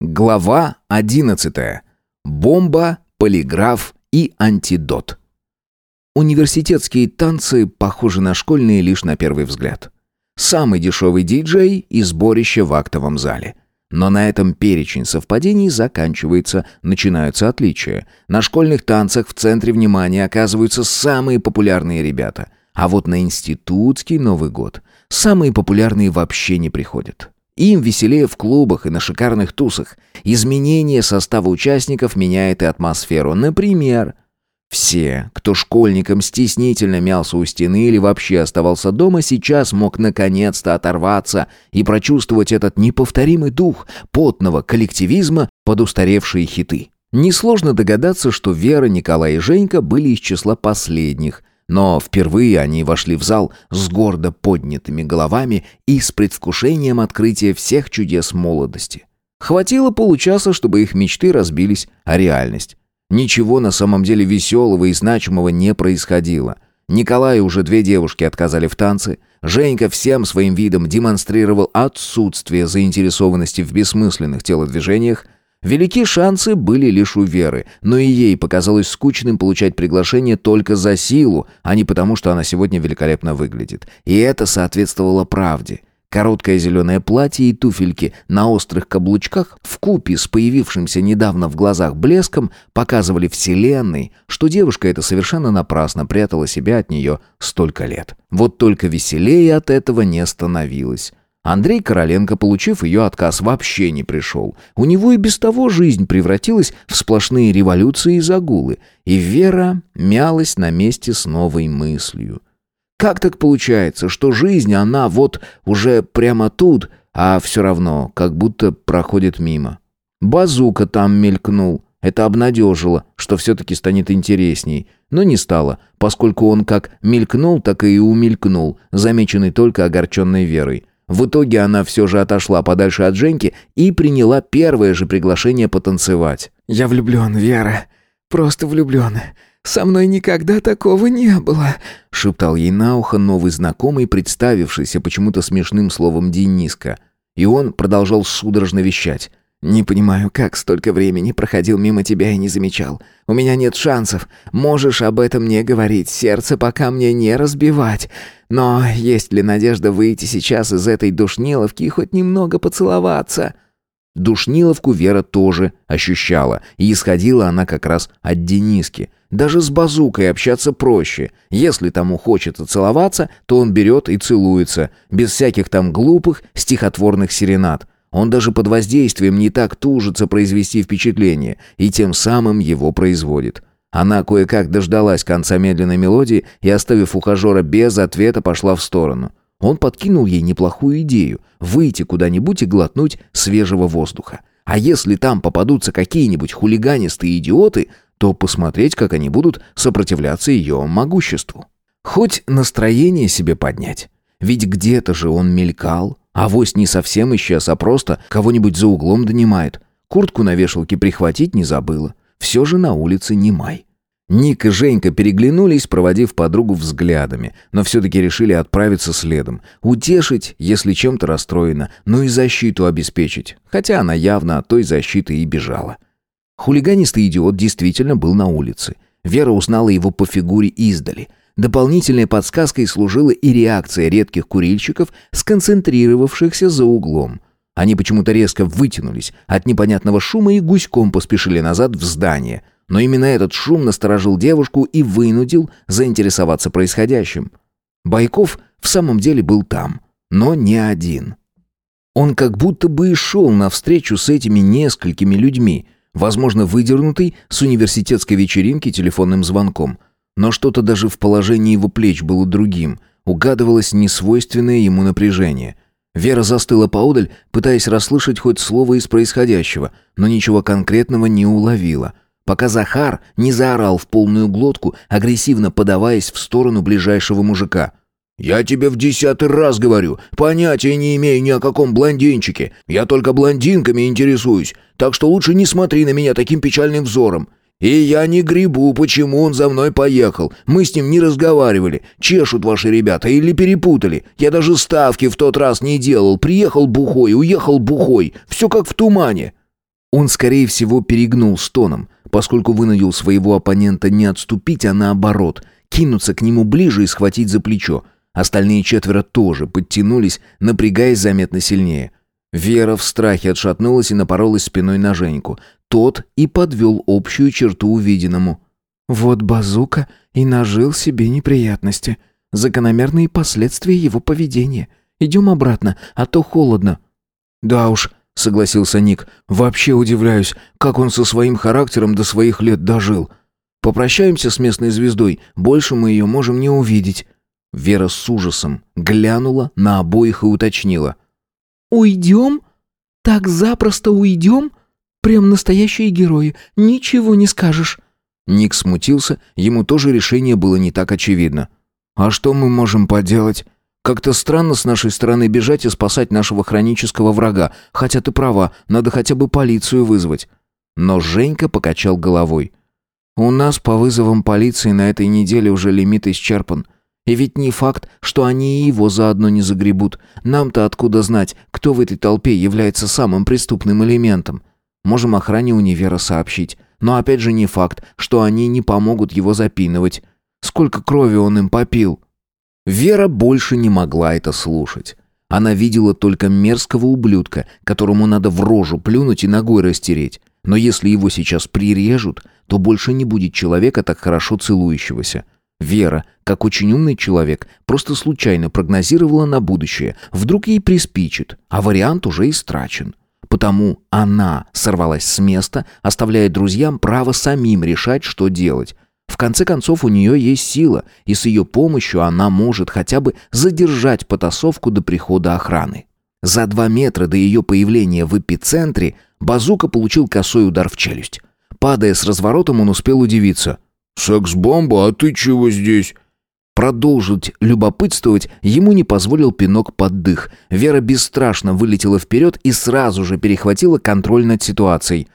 Глава 11. Бомба, полиграф и антидот. Университетские танцы похожи на школьные лишь на первый взгляд. Самый дешевый диджей и сборище в актовом зале. Но на этом перечень совпадений заканчивается, начинаются отличия. На школьных танцах в центре внимания оказываются самые популярные ребята. А вот на институтский Новый год самые популярные вообще не приходят. Им веселее в клубах и на шикарных тусах. Изменение состава участников меняет и атмосферу. Например, все, кто школьником стеснительно мялся у стены или вообще оставался дома, сейчас мог наконец-то оторваться и прочувствовать этот неповторимый дух потного коллективизма под устаревшие хиты. Несложно догадаться, что Вера, Николай и Женька были из числа последних, но впервые они вошли в зал с гордо поднятыми головами и с предвкушением открытия всех чудес молодости. Хватило получаса, чтобы их мечты разбились о реальность. Ничего на самом деле веселого и значимого не происходило. Николаю уже две девушки отказали в танце. Женька всем своим видом демонстрировал отсутствие заинтересованности в бессмысленных телодвижениях, Велики шансы были лишь у Веры, но и ей показалось скучным получать приглашение только за силу, а не потому, что она сегодня великолепно выглядит. И это соответствовало правде. Короткое зеленое платье и туфельки на острых каблучках в купе с появившимся недавно в глазах блеском показывали вселенной, что девушка эта совершенно напрасно прятала себя от нее столько лет. Вот только веселее от этого не становилось. Андрей Короленко, получив ее отказ, вообще не пришел. У него и без того жизнь превратилась в сплошные революции и загулы. И Вера мялась на месте с новой мыслью. Как так получается, что жизнь, она вот уже прямо тут, а все равно как будто проходит мимо? Базука там мелькнул. Это обнадежило, что все-таки станет интересней. Но не стало, поскольку он как мелькнул, так и умелькнул, замеченный только огорченной Верой. В итоге она все же отошла подальше от Женьки и приняла первое же приглашение потанцевать. «Я влюблен, Вера. Просто влюблен. Со мной никогда такого не было», — шептал ей на ухо новый знакомый, представившийся почему-то смешным словом Дениска. И он продолжал судорожно вещать. «Не понимаю, как столько времени проходил мимо тебя и не замечал. У меня нет шансов. Можешь об этом не говорить, сердце пока мне не разбивать. Но есть ли надежда выйти сейчас из этой душниловки и хоть немного поцеловаться?» Душниловку Вера тоже ощущала, и исходила она как раз от Дениски. Даже с базукой общаться проще. Если тому хочется целоваться, то он берет и целуется, без всяких там глупых стихотворных серенад. Он даже под воздействием не так тужится произвести впечатление, и тем самым его производит. Она кое-как дождалась конца медленной мелодии и, оставив ухажера без ответа, пошла в сторону. Он подкинул ей неплохую идею – выйти куда-нибудь и глотнуть свежего воздуха. А если там попадутся какие-нибудь хулиганистые идиоты, то посмотреть, как они будут сопротивляться ее могуществу. Хоть настроение себе поднять. Ведь где-то же он мелькал, а вось не совсем исчез, а просто кого-нибудь за углом донимает. Куртку на вешалке прихватить не забыла. Все же на улице не май. Ник и Женька переглянулись, проводив подругу взглядами, но все-таки решили отправиться следом. Утешить, если чем-то расстроена, но и защиту обеспечить, хотя она явно от той защиты и бежала. Хулиганистый идиот действительно был на улице. Вера узнала его по фигуре издали. Дополнительной подсказкой служила и реакция редких курильщиков, сконцентрировавшихся за углом. Они почему-то резко вытянулись от непонятного шума и гуськом поспешили назад в здание. Но именно этот шум насторожил девушку и вынудил заинтересоваться происходящим. Байков в самом деле был там, но не один. Он как будто бы и шел навстречу с этими несколькими людьми, возможно, выдернутый с университетской вечеринки телефонным звонком – но что-то даже в положении его плеч было другим. Угадывалось несвойственное ему напряжение. Вера застыла поодаль, пытаясь расслышать хоть слово из происходящего, но ничего конкретного не уловила. Пока Захар не заорал в полную глотку, агрессивно подаваясь в сторону ближайшего мужика. «Я тебе в десятый раз говорю, понятия не имею ни о каком блондинчике. Я только блондинками интересуюсь, так что лучше не смотри на меня таким печальным взором. «И я не грибу, почему он за мной поехал. Мы с ним не разговаривали. Чешут ваши ребята или перепутали. Я даже ставки в тот раз не делал. Приехал бухой, уехал бухой. Все как в тумане». Он, скорее всего, перегнул с тоном, поскольку вынудил своего оппонента не отступить, а наоборот, кинуться к нему ближе и схватить за плечо. Остальные четверо тоже подтянулись, напрягаясь заметно сильнее. Вера в страхе отшатнулась и напоролась спиной на Женьку. Тот и подвел общую черту увиденному. «Вот базука и нажил себе неприятности. Закономерные последствия его поведения. Идем обратно, а то холодно». «Да уж», — согласился Ник, — «вообще удивляюсь, как он со своим характером до своих лет дожил. Попрощаемся с местной звездой, больше мы ее можем не увидеть». Вера с ужасом глянула на обоих и уточнила. «Уйдем? Так запросто уйдем? Прям настоящие герои, ничего не скажешь». Ник смутился, ему тоже решение было не так очевидно. «А что мы можем поделать? Как-то странно с нашей стороны бежать и спасать нашего хронического врага, хотя ты права, надо хотя бы полицию вызвать». Но Женька покачал головой. «У нас по вызовам полиции на этой неделе уже лимит исчерпан. И ведь не факт, что они и его заодно не загребут. Нам-то откуда знать, кто в этой толпе является самым преступным элементом? Можем охране универа сообщить. Но опять же не факт, что они не помогут его запинывать. Сколько крови он им попил? Вера больше не могла это слушать. Она видела только мерзкого ублюдка, которому надо в рожу плюнуть и ногой растереть. Но если его сейчас прирежут, то больше не будет человека так хорошо целующегося. Вера, как очень умный человек, просто случайно прогнозировала на будущее. Вдруг ей приспичит, а вариант уже истрачен. Потому она сорвалась с места, оставляя друзьям право самим решать, что делать. В конце концов, у нее есть сила, и с ее помощью она может хотя бы задержать потасовку до прихода охраны. За два метра до ее появления в эпицентре Базука получил косой удар в челюсть. Падая с разворотом, он успел удивиться. «Секс-бомба, а ты чего здесь?» Продолжить любопытствовать ему не позволил пинок под дых. Вера бесстрашно вылетела вперед и сразу же перехватила контроль над ситуацией.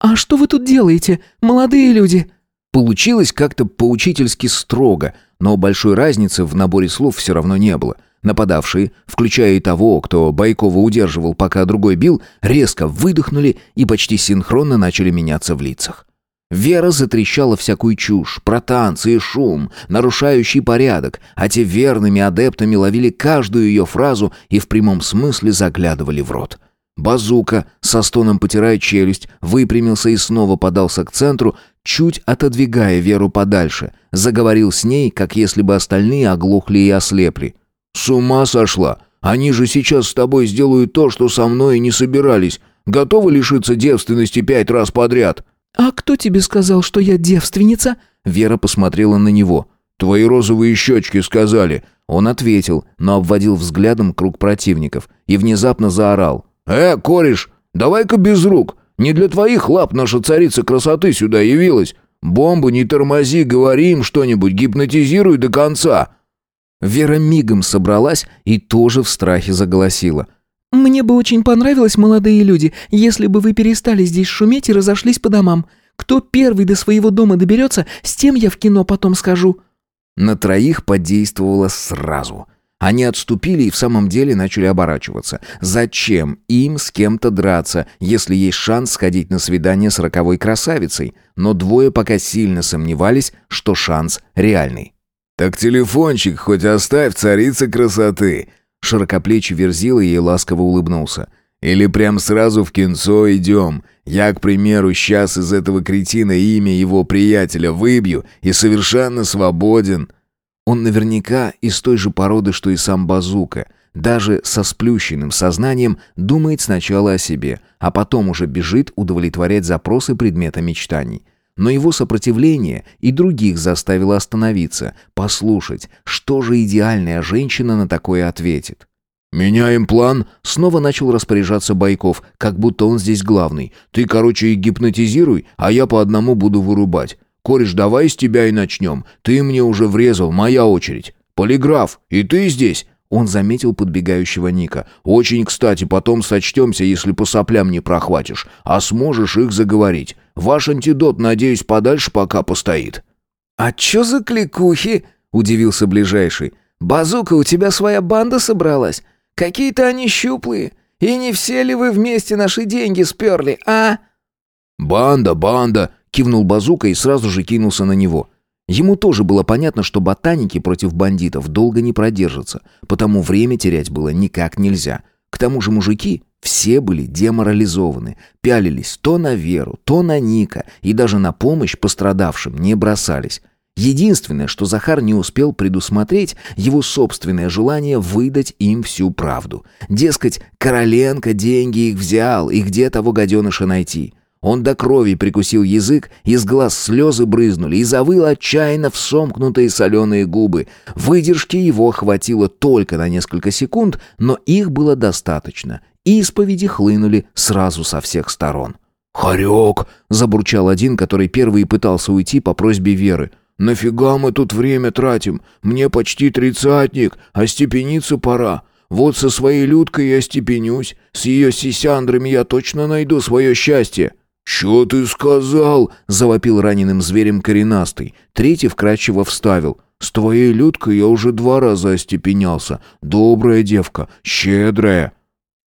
«А что вы тут делаете, молодые люди?» Получилось как-то поучительски строго, но большой разницы в наборе слов все равно не было. Нападавшие, включая и того, кто Байкова удерживал, пока другой бил, резко выдохнули и почти синхронно начали меняться в лицах. Вера затрещала всякую чушь, про танцы и шум, нарушающий порядок, а те верными адептами ловили каждую ее фразу и в прямом смысле заглядывали в рот. Базука, со стоном потирая челюсть, выпрямился и снова подался к центру, чуть отодвигая Веру подальше. Заговорил с ней, как если бы остальные оглохли и ослепли. «С ума сошла! Они же сейчас с тобой сделают то, что со мной и не собирались. Готовы лишиться девственности пять раз подряд?» «А кто тебе сказал, что я девственница?» Вера посмотрела на него. «Твои розовые щечки сказали». Он ответил, но обводил взглядом круг противников и внезапно заорал. «Э, кореш, давай-ка без рук. Не для твоих лап наша царица красоты сюда явилась. Бомбу не тормози, говори им что-нибудь, гипнотизируй до конца». Вера мигом собралась и тоже в страхе заголосила. «Мне бы очень понравилось, молодые люди, если бы вы перестали здесь шуметь и разошлись по домам. Кто первый до своего дома доберется, с тем я в кино потом скажу». На троих подействовало сразу. Они отступили и в самом деле начали оборачиваться. Зачем им с кем-то драться, если есть шанс сходить на свидание с роковой красавицей? Но двое пока сильно сомневались, что шанс реальный. «Так телефончик хоть оставь, царица красоты!» Широкоплечий верзила ей ласково улыбнулся. «Или прям сразу в кинцо идем. Я, к примеру, сейчас из этого кретина имя его приятеля выбью и совершенно свободен». Он наверняка из той же породы, что и сам Базука. Даже со сплющенным сознанием думает сначала о себе, а потом уже бежит удовлетворять запросы предмета мечтаний. Но его сопротивление и других заставило остановиться, послушать, что же идеальная женщина на такое ответит. «Меняем план», — снова начал распоряжаться Байков, как будто он здесь главный. «Ты, короче, гипнотизируй, а я по одному буду вырубать. Кореш, давай с тебя и начнем. Ты мне уже врезал, моя очередь. Полиграф, и ты здесь?» Он заметил подбегающего Ника. «Очень кстати, потом сочтемся, если по соплям не прохватишь, а сможешь их заговорить. Ваш антидот, надеюсь, подальше пока постоит». «А чё за кликухи?» — удивился ближайший. «Базука, у тебя своя банда собралась? Какие-то они щуплые. И не все ли вы вместе наши деньги сперли, а?» «Банда, банда!» — кивнул Базука и сразу же кинулся на него. Ему тоже было понятно, что ботаники против бандитов долго не продержатся, потому время терять было никак нельзя. К тому же мужики все были деморализованы, пялились то на Веру, то на Ника и даже на помощь пострадавшим не бросались. Единственное, что Захар не успел предусмотреть, его собственное желание выдать им всю правду. Дескать, Короленко деньги их взял, и где того гаденыша найти? Он до крови прикусил язык, из глаз слезы брызнули и завыл отчаянно в сомкнутые соленые губы. Выдержки его хватило только на несколько секунд, но их было достаточно. Исповеди хлынули сразу со всех сторон. «Хорек!» — забурчал один, который первый пытался уйти по просьбе Веры. «Нафига мы тут время тратим? Мне почти тридцатник, а степениться пора. Вот со своей Людкой я степенюсь, с ее сисяндрами я точно найду свое счастье». «Что ты сказал?» — завопил раненым зверем коренастый. Третий вкрадчиво вставил. «С твоей Людкой я уже два раза остепенялся. Добрая девка, щедрая».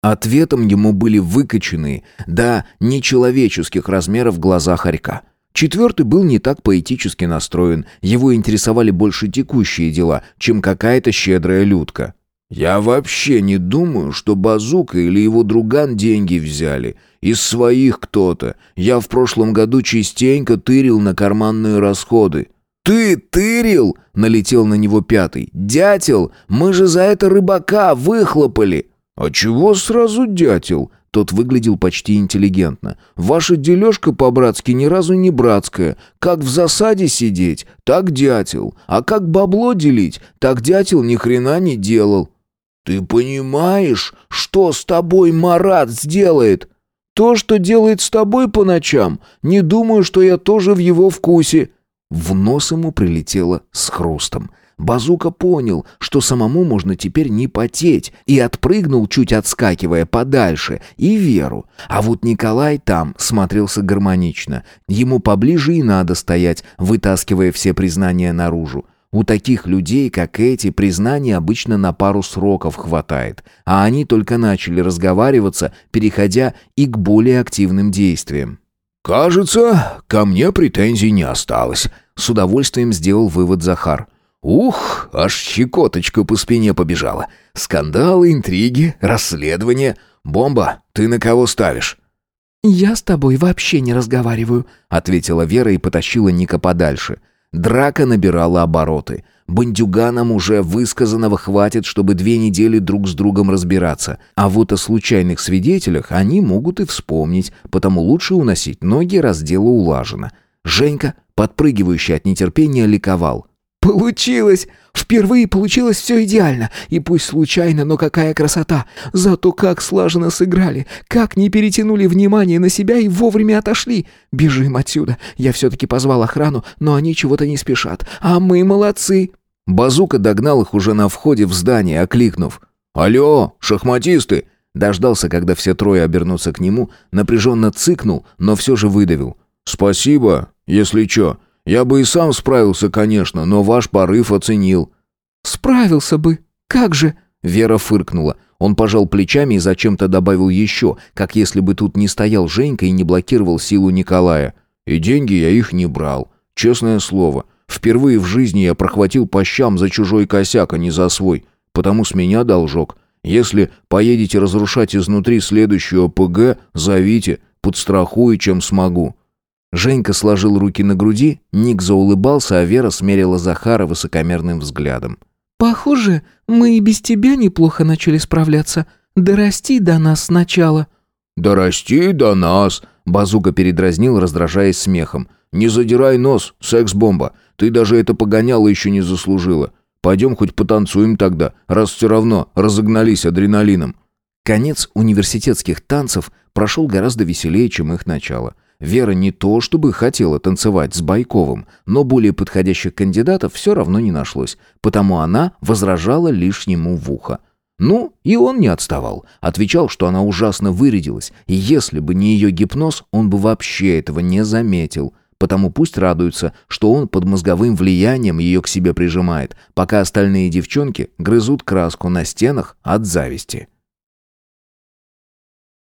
Ответом ему были выкоченные, да, нечеловеческих размеров глаза хорька. Четвертый был не так поэтически настроен, его интересовали больше текущие дела, чем какая-то щедрая людка. «Я вообще не думаю, что Базука или его друган деньги взяли. Из своих кто-то. Я в прошлом году частенько тырил на карманные расходы». «Ты тырил?» — налетел на него пятый. «Дятел, мы же за это рыбака выхлопали». «А чего сразу дятел?» Тот выглядел почти интеллигентно. «Ваша дележка по-братски ни разу не братская. Как в засаде сидеть, так дятел. А как бабло делить, так дятел ни хрена не делал». «Ты понимаешь, что с тобой Марат сделает?» «То, что делает с тобой по ночам. Не думаю, что я тоже в его вкусе». В нос ему прилетело с хрустом. Базука понял, что самому можно теперь не потеть, и отпрыгнул, чуть отскакивая подальше, и Веру. А вот Николай там смотрелся гармонично. Ему поближе и надо стоять, вытаскивая все признания наружу. У таких людей, как эти, признания обычно на пару сроков хватает, а они только начали разговариваться, переходя и к более активным действиям. «Кажется, ко мне претензий не осталось», — с удовольствием сделал вывод Захар. Ух, аж щекоточка по спине побежала. Скандалы, интриги, расследования. Бомба, ты на кого ставишь? «Я с тобой вообще не разговариваю», — ответила Вера и потащила Ника подальше. Драка набирала обороты. Бандюганам уже высказанного хватит, чтобы две недели друг с другом разбираться. А вот о случайных свидетелях они могут и вспомнить, потому лучше уносить ноги, раз дело улажено. Женька, подпрыгивающий от нетерпения, ликовал. «Получилось! Впервые получилось все идеально. И пусть случайно, но какая красота! Зато как слаженно сыграли! Как не перетянули внимание на себя и вовремя отошли! Бежим отсюда! Я все-таки позвал охрану, но они чего-то не спешат. А мы молодцы!» Базука догнал их уже на входе в здание, окликнув. «Алло, шахматисты!» Дождался, когда все трое обернутся к нему, напряженно цыкнул, но все же выдавил. «Спасибо, если чё. Я бы и сам справился, конечно, но ваш порыв оценил». «Справился бы. Как же?» Вера фыркнула. Он пожал плечами и зачем-то добавил еще, как если бы тут не стоял Женька и не блокировал силу Николая. «И деньги я их не брал. Честное слово. Впервые в жизни я прохватил по щам за чужой косяк, а не за свой. Потому с меня должок. Если поедете разрушать изнутри следующую ОПГ, зовите, подстрахую, чем смогу. Женька сложил руки на груди, Ник заулыбался, а Вера смерила Захара высокомерным взглядом. «Похоже, мы и без тебя неплохо начали справляться. Дорасти до нас сначала». «Дорасти до нас», — Базука передразнил, раздражаясь смехом. «Не задирай нос, секс-бомба. Ты даже это погоняло еще не заслужила. Пойдем хоть потанцуем тогда, раз все равно разогнались адреналином». Конец университетских танцев прошел гораздо веселее, чем их начало. Вера не то чтобы хотела танцевать с Байковым, но более подходящих кандидатов все равно не нашлось, потому она возражала лишь ему в ухо. Ну, и он не отставал. Отвечал, что она ужасно вырядилась, и если бы не ее гипноз, он бы вообще этого не заметил. Потому пусть радуется, что он под мозговым влиянием ее к себе прижимает, пока остальные девчонки грызут краску на стенах от зависти.